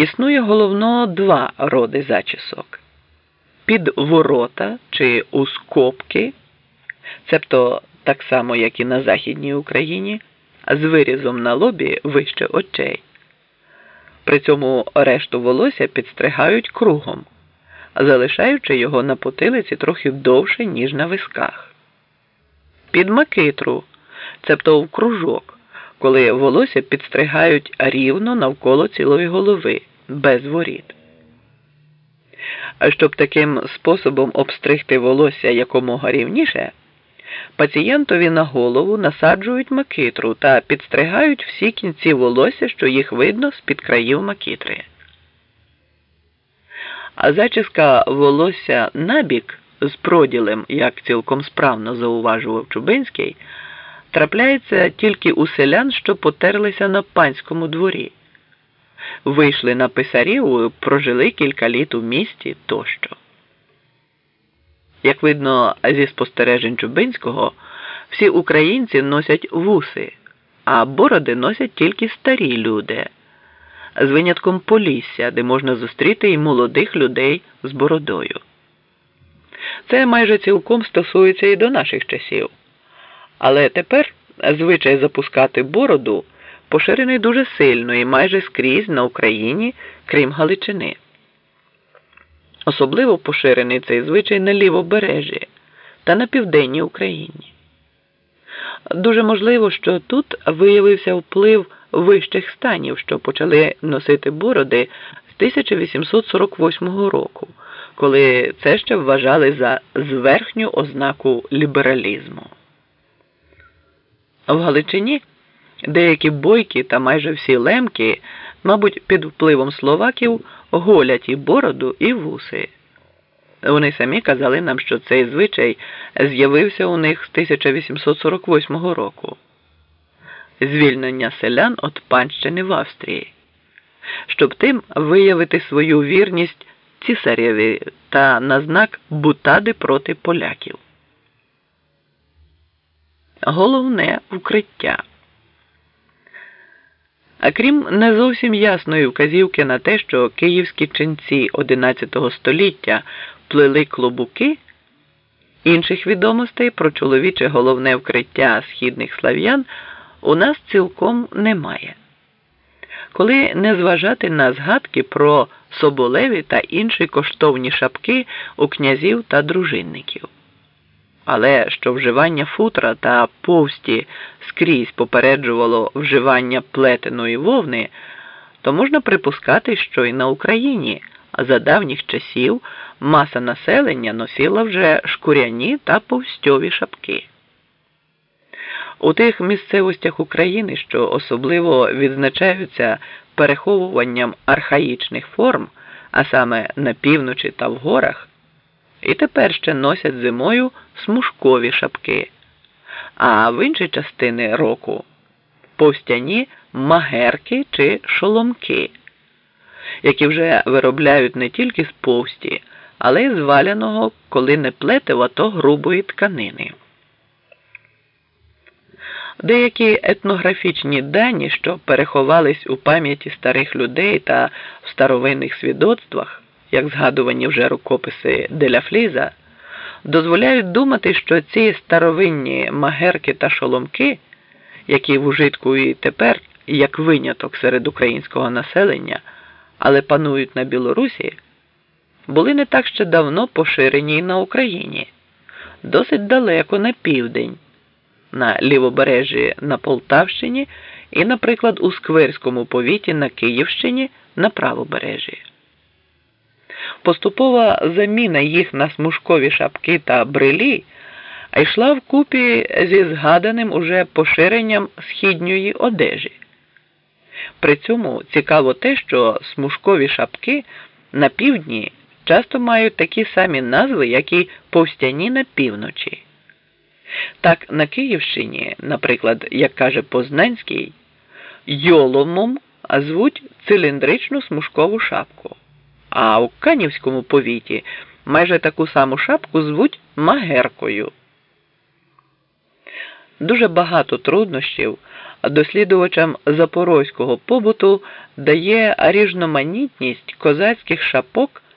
Існує головно два роди зачісок під ворота чи у скобки, цебто так само, як і на Західній Україні, з вирізом на лобі вище очей. При цьому решту волосся підстригають кругом, залишаючи його на потилиці трохи довше, ніж на висках. Під макитру, цебто в кружок, коли волосся підстригають рівно навколо цілої голови, без воріт. А щоб таким способом обстригти волосся якомога рівніше, пацієнтові на голову насаджують макитру та підстригають всі кінці волосся, що їх видно з-під країв макітри. А зачіска волосся набік з проділем, як цілком справно зауважував Чубинський, трапляється тільки у селян, що потерлися на панському дворі вийшли на писарів, прожили кілька літ у місті тощо. Як видно зі спостережень Чубинського, всі українці носять вуси, а бороди носять тільки старі люди, з винятком Полісся, де можна зустріти і молодих людей з бородою. Це майже цілком стосується і до наших часів. Але тепер звичай запускати бороду поширений дуже сильно і майже скрізь на Україні, крім Галичини. Особливо поширений цей звичай на лівобережжі та на південній Україні. Дуже можливо, що тут виявився вплив вищих станів, що почали носити бороди з 1848 року, коли це ще вважали за зверхню ознаку лібералізму. В Галичині Деякі бойки та майже всі лемки, мабуть, під впливом словаків голять і бороду, і вуси. Вони самі казали нам, що цей звичай з'явився у них з 1848 року. Звільнення селян від панщини в Австрії, щоб тим виявити свою вірність цісарєві та на знак бутади проти поляків. Головне укриття. А крім не зовсім ясної вказівки на те, що київські ченці XI століття плели клобуки, інших відомостей про чоловіче головне вкриття східних слав'ян у нас цілком немає. Коли не зважати на згадки про соболеві та інші коштовні шапки у князів та дружинників але що вживання футра та повсті скрізь попереджувало вживання плетеної вовни, то можна припускати, що і на Україні за давніх часів маса населення носила вже шкуряні та повстьові шапки. У тих місцевостях України, що особливо відзначаються переховуванням архаїчних форм, а саме на півночі та в горах, і тепер ще носять зимою смужкові шапки, а в інші частини року повстяні магерки чи шоломки, які вже виробляють не тільки з повсті, але й з валяного, коли не плетива, то грубої тканини. Деякі етнографічні дані, що переховались у пам'яті старих людей та в старовинних свідоцтвах, як згадувані вже рукописи Деля Фліза, дозволяють думати, що ці старовинні магерки та шоломки, які в ужитку і тепер як виняток серед українського населення, але панують на Білорусі, були не так ще давно поширені на Україні, досить далеко на південь, на лівобережжі на Полтавщині і, наприклад, у Скверському повіті на Київщині на правобережжі. Поступова заміна їх на смужкові шапки та брилі йшла вкупі зі згаданим уже поширенням східньої одежі. При цьому цікаво те, що смужкові шапки на півдні часто мають такі самі назви, як і повстяні на півночі. Так, на Київщині, наприклад, як каже Познанський, йоломом звуть циліндричну смужкову шапку. А у Канівському повіті майже таку саму шапку звуть магеркою. дуже багато труднощів дослідувачам запорозького побуту дає різноманітність козацьких шапок